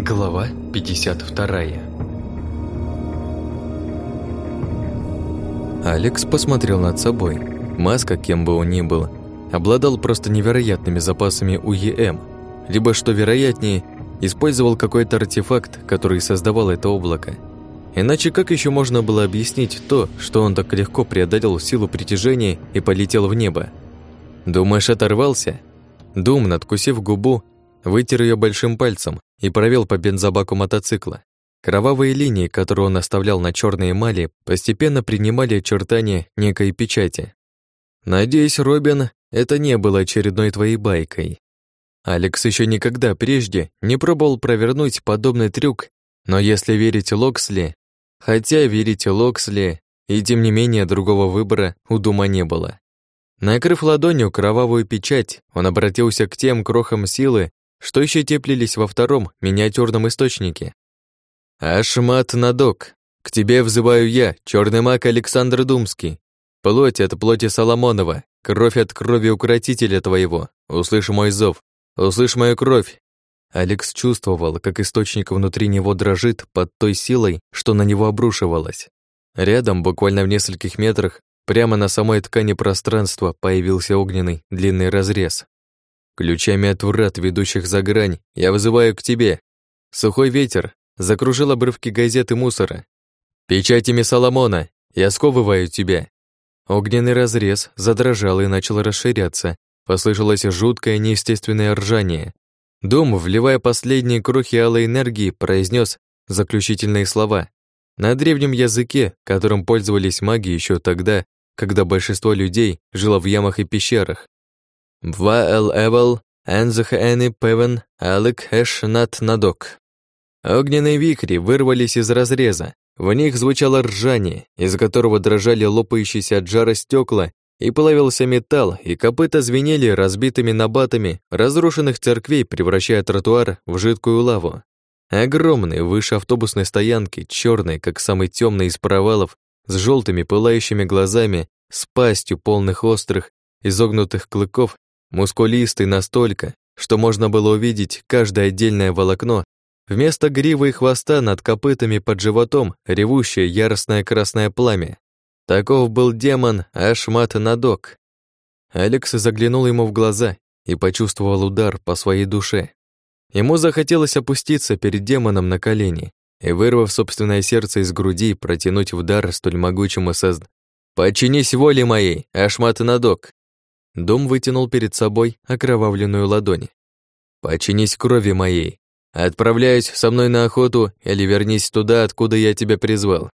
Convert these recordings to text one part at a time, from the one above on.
Глава 52 Алекс посмотрел над собой. Маска, кем бы он ни был, обладал просто невероятными запасами УЕМ, либо, что вероятнее, использовал какой-то артефакт, который создавал это облако. Иначе как еще можно было объяснить то, что он так легко преодолел силу притяжения и полетел в небо? Думаешь, оторвался? Дум, надкусив губу, вытер ее большим пальцем и провел по бензобаку мотоцикла. Кровавые линии, которые он оставлял на черной эмали, постепенно принимали очертания некой печати. «Надеюсь, Робин, это не было очередной твоей байкой». Алекс еще никогда прежде не пробовал провернуть подобный трюк, но если верить Локсли, хотя верить Локсли, и тем не менее другого выбора у Дума не было. Накрыв ладонью кровавую печать, он обратился к тем крохам силы, что еще теплились во втором миниатюрном источнике. «Ашмат Надок, к тебе взываю я, черный маг Александр Думский. Плоть от плоти Соломонова, кровь от крови укротителя твоего. Услышь мой зов, услышь мою кровь». Алекс чувствовал, как источник внутри него дрожит под той силой, что на него обрушивалась. Рядом, буквально в нескольких метрах, прямо на самой ткани пространства появился огненный длинный разрез, Ключами от врат, ведущих за грань, я вызываю к тебе. Сухой ветер закружил обрывки газеты мусора. Печатями Соломона я сковываю тебя. Огненный разрез задрожал и начал расширяться. Послышалось жуткое неестественное ржание. Дом, вливая последние крохи алой энергии, произнес заключительные слова. На древнем языке, которым пользовались маги еще тогда, когда большинство людей жило в ямах и пещерах. Два Эвел, Энзахэни Певен, Алек Хэш Нат Надок. Огненные вихри вырвались из разреза. В них звучало ржание, из которого дрожали лопающиеся от жара стекла, и плавился металл, и копыта звенели разбитыми набатами разрушенных церквей, превращая тротуар в жидкую лаву. Огромный, выше автобусной стоянки, черный, как самый темный из провалов, с желтыми пылающими глазами, с пастью полных острых, изогнутых клыков мускулистый настолько, что можно было увидеть каждое отдельное волокно, вместо гривы и хвоста над копытами под животом ревущее яростное красное пламя. Таков был демон Ашмат Надок. Алекс заглянул ему в глаза и почувствовал удар по своей душе. Ему захотелось опуститься перед демоном на колени и, вырвав собственное сердце из груди, протянуть в дар столь могучему созд... «Подчинись воле моей, Ашмат Надок!» Дом вытянул перед собой окровавленную ладонь. «Починись крови моей. Отправляюсь со мной на охоту или вернись туда, откуда я тебя призвал».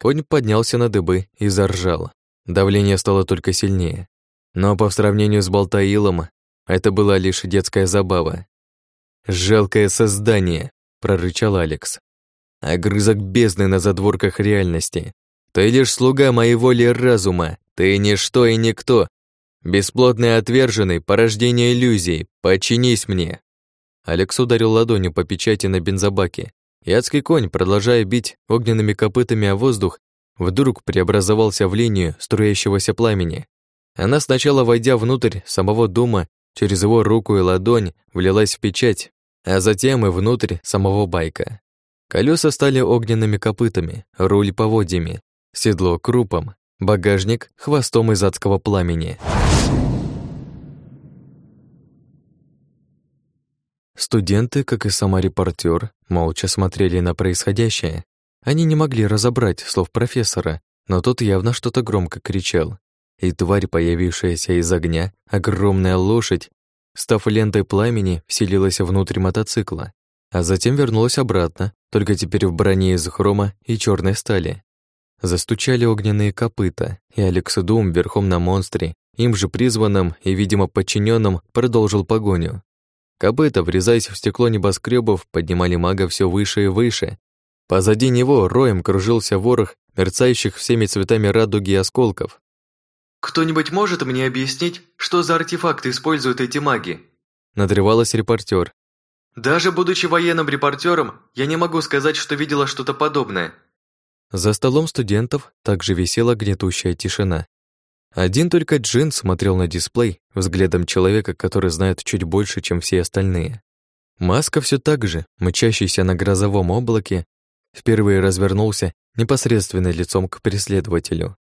Конь поднялся на дыбы и заржал. Давление стало только сильнее. Но по сравнению с Болтаилом, это была лишь детская забава. «Жалкое создание», — прорычал Алекс. «Огрызок бездны на задворках реальности. Ты лишь слуга моей воли и разума. Ты ничто и никто, Бесплотный отверженный, порождение иллюзий, подчинись мне!» Алекс ударил ладонью по печати на бензобаке, и конь, продолжая бить огненными копытами о воздух, вдруг преобразовался в линию струящегося пламени. Она сначала, войдя внутрь самого дома, через его руку и ладонь влилась в печать, а затем и внутрь самого байка. Колеса стали огненными копытами, руль поводьями, седло крупом, багажник хвостом из адского пламени. Студенты, как и сама репортер, молча смотрели на происходящее. Они не могли разобрать слов профессора, но тот явно что-то громко кричал. И тварь, появившаяся из огня, огромная лошадь, став лентой пламени, вселилась внутрь мотоцикла, а затем вернулась обратно, только теперь в броне из хрома и черной стали. Застучали огненные копыта, и Алекс Дум верхом на монстре, им же призванным и, видимо, подчиненным, продолжил погоню. Копыта, врезаясь в стекло небоскребов, поднимали мага все выше и выше. Позади него роем кружился ворох мерцающих всеми цветами радуги осколков. «Кто-нибудь может мне объяснить, что за артефакты используют эти маги?» Надрывалась репортер. «Даже будучи военным репортером, я не могу сказать, что видела что-то подобное». За столом студентов также висела гнетущая тишина. Один только Джин смотрел на дисплей взглядом человека, который знает чуть больше, чем все остальные. Маска все так же, мчащийся на грозовом облаке, впервые развернулся непосредственно лицом к преследователю.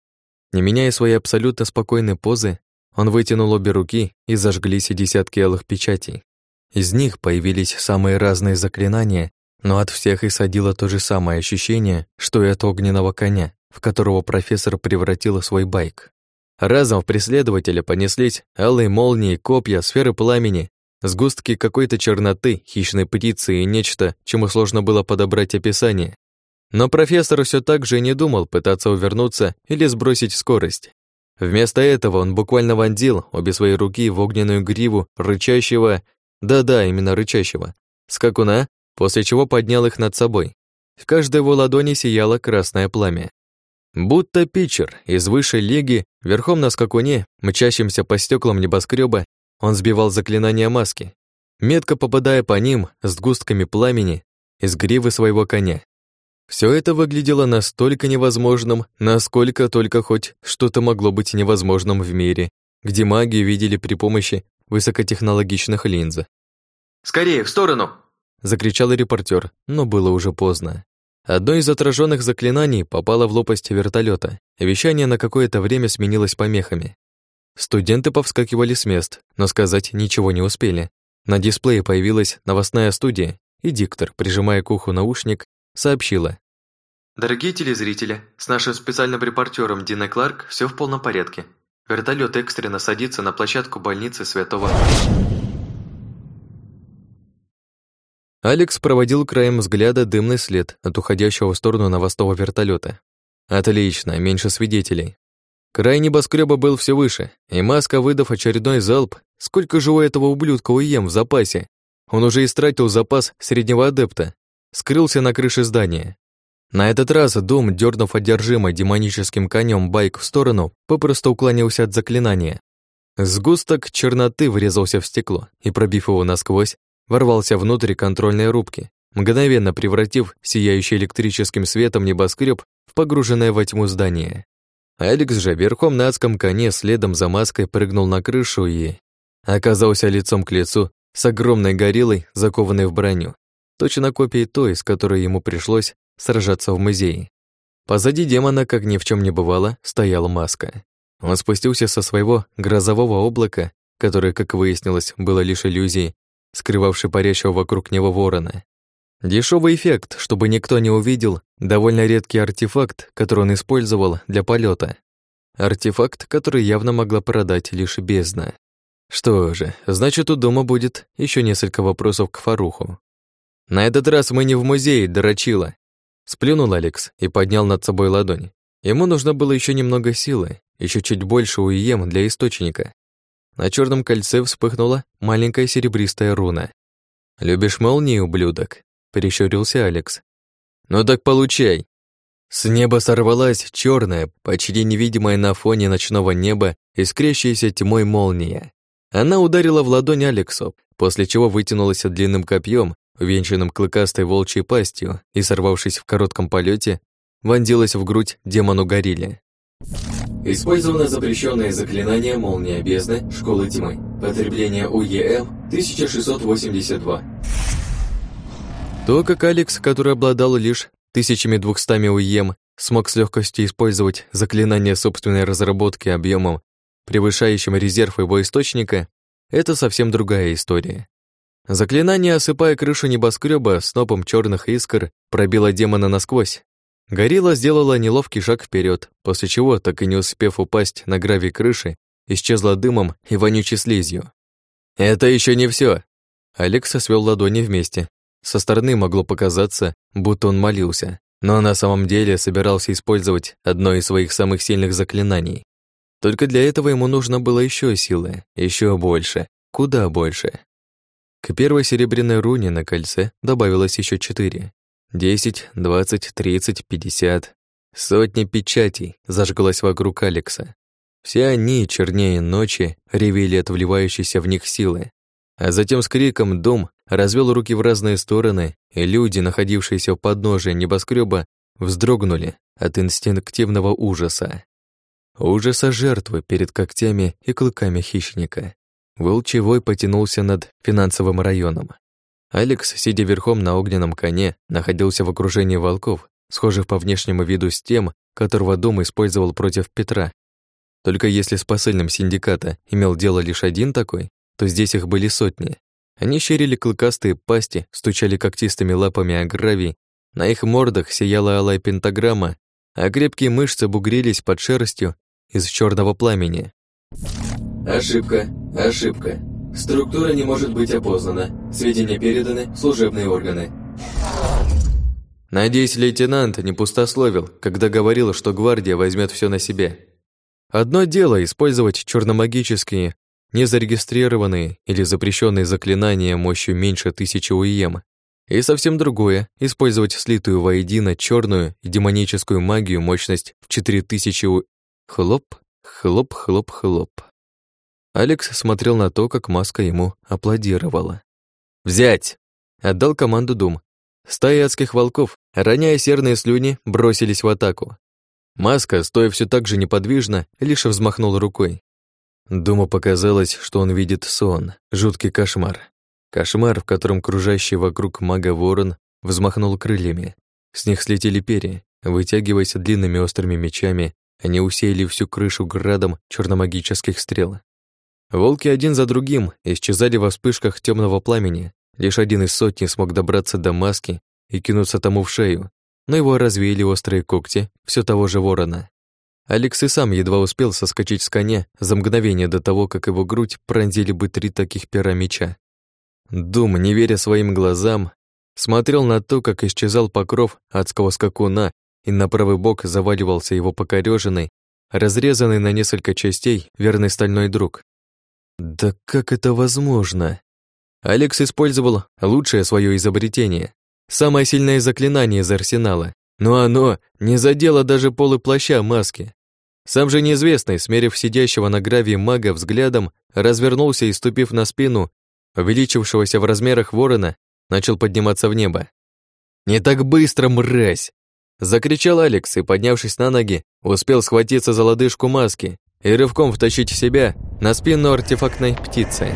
Не меняя своей абсолютно спокойной позы, он вытянул обе руки и зажглись десятки алых печатей. Из них появились самые разные заклинания, но от всех исходило то же самое ощущение, что и от огненного коня, в которого профессор превратил свой байк. Разом в преследователя понеслись алые молнии, копья, сферы пламени, Сгустки какой-то черноты, хищной птицы и нечто, чему сложно было подобрать описание. Но профессор все так же не думал пытаться увернуться или сбросить скорость. Вместо этого он буквально вонзил обе свои руки в огненную гриву рычащего, да-да, именно рычащего, скакуна, после чего поднял их над собой. В каждой его ладони сияло красное пламя. Будто питчер из высшей лиги, верхом на скакуне, мчащимся по стеклам небоскреба, он сбивал заклинания маски, метко попадая по ним с густками пламени из гривы своего коня. Все это выглядело настолько невозможным, насколько только хоть что-то могло быть невозможным в мире, где магию видели при помощи высокотехнологичных линз. «Скорее, в сторону!» — закричал репортер, но было уже поздно. Одно из отраженных заклинаний попало в лопасть вертолета. Вещание на какое-то время сменилось помехами. Студенты повскакивали с мест, но сказать ничего не успели. На дисплее появилась новостная студия, и диктор, прижимая к уху наушник, сообщила. «Дорогие телезрители, с нашим специальным репортером Диной Кларк все в полном порядке. Вертолет экстренно садится на площадку больницы Святого...» Алекс проводил краем взгляда дымный след от уходящего в сторону новостного вертолета. Отлично, меньше свидетелей. Край небоскреба был все выше, и Маска, выдав очередной залп, сколько же у этого ублюдка уем в запасе? Он уже истратил запас среднего адепта, скрылся на крыше здания. На этот раз Дом, дернув одержимый демоническим конем байк в сторону, попросту уклонился от заклинания. Сгусток черноты врезался в стекло и, пробив его насквозь, ворвался внутрь контрольной рубки, мгновенно превратив сияющий электрическим светом небоскреб в погруженное во тьму здание. Алекс же верхом на адском коне следом за маской прыгнул на крышу и оказался лицом к лицу с огромной гориллой, закованной в броню, точно копией той, с которой ему пришлось сражаться в музее. Позади демона, как ни в чем не бывало, стояла маска. Он спустился со своего грозового облака, которое, как выяснилось, было лишь иллюзией, скрывавшей парящего вокруг него ворона. Дешевый эффект, чтобы никто не увидел, довольно редкий артефакт, который он использовал для полета. Артефакт, который явно могла продать лишь бездна. Что же, значит, у дома будет еще несколько вопросов к Фаруху. На этот раз мы не в музее, дорочила. Сплюнул Алекс и поднял над собой ладонь. Ему нужно было еще немного силы, еще чуть больше уем для источника. На черном кольце вспыхнула маленькая серебристая руна. «Любишь молнии, ублюдок?» прищурился Алекс. «Ну так получай!» С неба сорвалась черная, почти невидимая на фоне ночного неба, искрящаяся тьмой молния. Она ударила в ладонь Алексу, после чего вытянулась длинным копьем, увенчанным клыкастой волчьей пастью, и, сорвавшись в коротком полете, вонзилась в грудь демону горилле. Использовано запрещенное заклинание «Молния бездны» Школы тьмы. Потребление УЕМ 1682. То, как Алекс, который обладал лишь 1200 уем, смог с легкостью использовать заклинание собственной разработки объемом, превышающим резерв его источника, это совсем другая история. Заклинание, осыпая крышу небоскреба снопом черных искр, пробило демона насквозь. Горилла сделала неловкий шаг вперед, после чего, так и не успев упасть на гравий крыши, исчезла дымом и вонючей слизью. «Это еще не все. Алекс свел ладони вместе, со стороны могло показаться, будто он молился, но на самом деле собирался использовать одно из своих самых сильных заклинаний. Только для этого ему нужно было еще силы, еще больше, куда больше. К первой серебряной руне на кольце добавилось еще четыре. Десять, двадцать, тридцать, пятьдесят. Сотни печатей зажглась вокруг Алекса. Все они, чернее ночи, ревели от вливающейся в них силы. А затем с криком дом развел руки в разные стороны, и люди, находившиеся у подножия небоскреба, вздрогнули от инстинктивного ужаса. Ужаса жертвы перед когтями и клыками хищника. Волчий вой потянулся над финансовым районом. Алекс, сидя верхом на огненном коне, находился в окружении волков, схожих по внешнему виду с тем, которого дом использовал против Петра. Только если с посыльным синдиката имел дело лишь один такой, то здесь их были сотни. Они щерили клыкастые пасти, стучали когтистыми лапами о гравий, на их мордах сияла алая пентаграмма, а крепкие мышцы бугрились под шерстью из черного пламени. Ошибка, ошибка. Структура не может быть опознана. Сведения переданы в служебные органы. Надеюсь, лейтенант не пустословил, когда говорил, что гвардия возьмет все на себя. Одно дело использовать черномагические, незарегистрированные или запрещенные заклинания мощью меньше тысячи УЕМ, и совсем другое — использовать слитую воедино черную и демоническую магию мощность в 4000 у... Хлоп, хлоп, хлоп, хлоп. Алекс смотрел на то, как маска ему аплодировала. «Взять!» — отдал команду Дум. Стаи адских волков, роняя серные слюни, бросились в атаку. Маска, стоя все так же неподвижно, лишь взмахнул рукой. Думу показалось, что он видит сон, жуткий кошмар. Кошмар, в котором кружащий вокруг мага ворон взмахнул крыльями. С них слетели перья, вытягиваясь длинными острыми мечами, они усеяли всю крышу градом черномагических стрел. Волки один за другим исчезали во вспышках темного пламени. Лишь один из сотни смог добраться до маски и кинуться тому в шею, но его развеяли острые когти все того же ворона. Алекс и сам едва успел соскочить с коня за мгновение до того, как его грудь пронзили бы три таких пера меча. Дум, не веря своим глазам, смотрел на то, как исчезал покров адского скакуна, и на правый бок заваливался его покорёженный, разрезанный на несколько частей верный стальной друг. Да как это возможно? Алекс использовал лучшее свое изобретение, самое сильное заклинание из арсенала, но оно не задело даже полы плаща маски. Сам же неизвестный, смерив сидящего на гравии мага взглядом, развернулся и, ступив на спину увеличившегося в размерах ворона, начал подниматься в небо. «Не так быстро, мразь!» Закричал Алекс и, поднявшись на ноги, успел схватиться за лодыжку маски и рывком втащить себя на спину артефактной птицы.